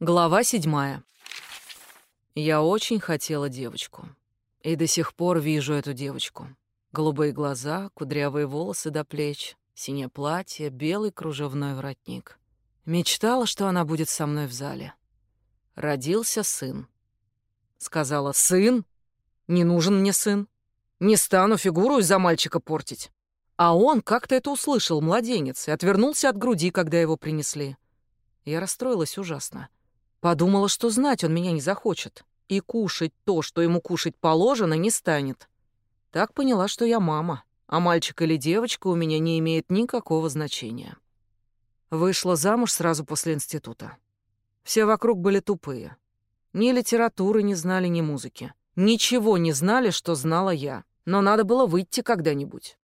Глава седьмая. Я очень хотела девочку. И до сих пор вижу эту девочку. Голубые глаза, кудрявые волосы до плеч, синее платье, белый кружевной воротник. Мечтала, что она будет со мной в зале. Родился сын. Сказала, сын? Не нужен мне сын. Не стану фигуру из-за мальчика портить. А он как-то это услышал, младенец, и отвернулся от груди, когда его принесли. Я расстроилась ужасно. Подумала, что знать он меня не захочет. И кушать то, что ему кушать положено, не станет. Так поняла, что я мама, а мальчик или девочка у меня не имеет никакого значения. Вышла замуж сразу после института. Все вокруг были тупые. Ни литературы не знали, ни музыки. Ничего не знали, что знала я. Но надо было выйти когда-нибудь.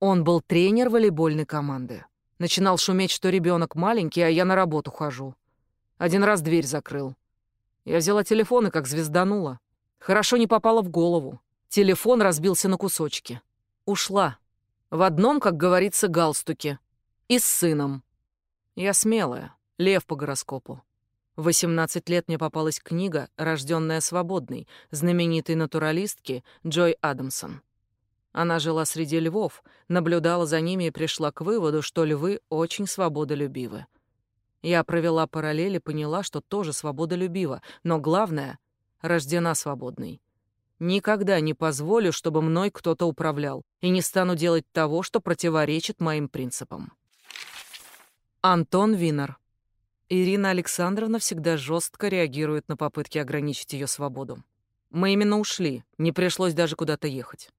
Он был тренер волейбольной команды. Начинал шуметь, что ребенок маленький, а я на работу хожу. Один раз дверь закрыл. Я взяла телефон и как звезданула. Хорошо не попала в голову. Телефон разбился на кусочки. Ушла. В одном, как говорится, галстуке. И с сыном. Я смелая, лев по гороскопу. В 18 лет мне попалась книга «Рожденная свободной» знаменитой натуралистки Джой Адамсон. Она жила среди львов, наблюдала за ними и пришла к выводу, что львы очень свободолюбивы. Я провела параллели, поняла, что тоже свободолюбива, но главное — рождена свободной. Никогда не позволю, чтобы мной кто-то управлял, и не стану делать того, что противоречит моим принципам. Антон Винер. Ирина Александровна всегда жестко реагирует на попытки ограничить ее свободу. Мы именно ушли, не пришлось даже куда-то ехать.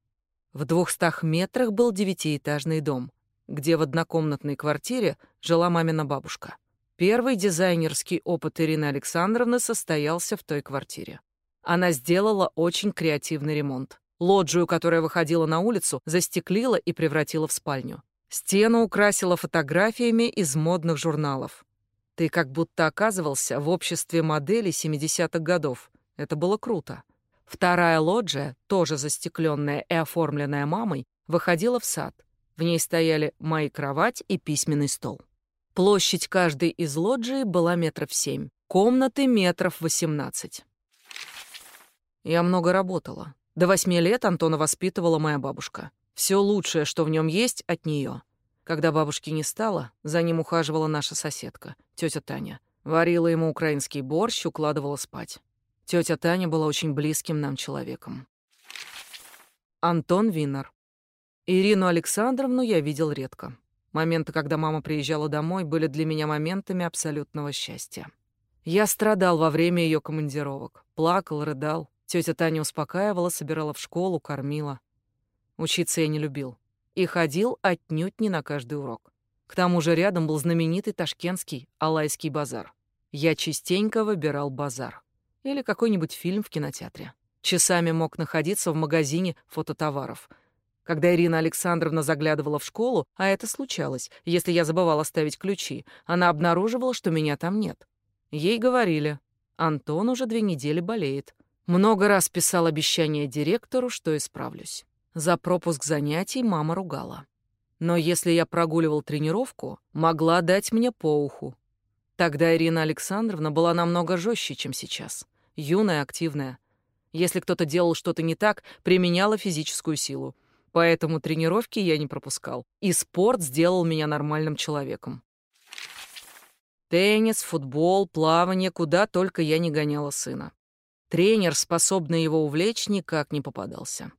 В двухстах метрах был девятиэтажный дом, где в однокомнатной квартире жила мамина бабушка. Первый дизайнерский опыт Ирины Александровны состоялся в той квартире. Она сделала очень креативный ремонт. Лоджию, которая выходила на улицу, застеклила и превратила в спальню. Стену украсила фотографиями из модных журналов. Ты как будто оказывался в обществе моделей 70-х годов. Это было круто. Вторая лоджия, тоже застекленная и оформленная мамой, выходила в сад. В ней стояли моя кровать и письменный стол. Площадь каждой из лоджий была метров семь, комнаты метров восемнадцать. Я много работала. До восьми лет Антона воспитывала моя бабушка. Все лучшее, что в нем есть, от нее. Когда бабушки не стало, за ним ухаживала наша соседка, тетя Таня. Варила ему украинский борщ, укладывала спать. Тетя Таня была очень близким нам человеком. Антон Винер. Ирину Александровну я видел редко. Моменты, когда мама приезжала домой, были для меня моментами абсолютного счастья. Я страдал во время ее командировок. Плакал, рыдал. Тетя Таня успокаивала, собирала в школу, кормила. Учиться я не любил. И ходил отнюдь не на каждый урок. К тому же рядом был знаменитый ташкентский Алайский базар. Я частенько выбирал базар. Или какой-нибудь фильм в кинотеатре. Часами мог находиться в магазине фототоваров — когда Ирина Александровна заглядывала в школу, а это случалось, если я забывал оставить ключи, она обнаруживала, что меня там нет. Ей говорили, Антон уже две недели болеет. Много раз писал обещание директору, что исправлюсь. За пропуск занятий мама ругала. Но если я прогуливал тренировку, могла дать мне по уху. Тогда Ирина Александровна была намного жестче, чем сейчас. Юная, активная. Если кто-то делал что-то не так, применяла физическую силу. Поэтому тренировки я не пропускал. И спорт сделал меня нормальным человеком. Теннис, футбол, плавание, куда только я не гоняла сына. Тренер, способный его увлечь, никак не попадался.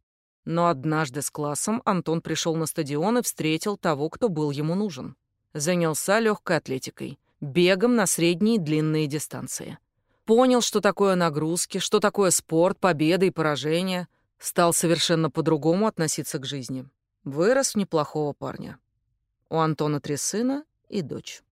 Но однажды с классом Антон пришел на стадион и встретил того, кто был ему нужен. Занялся легкой атлетикой, бегом на средние и длинные дистанции. Понял, что такое нагрузки, что такое спорт, победы и поражения — Стал совершенно по-другому относиться к жизни. Вырос в неплохого парня. У Антона три сына и дочь.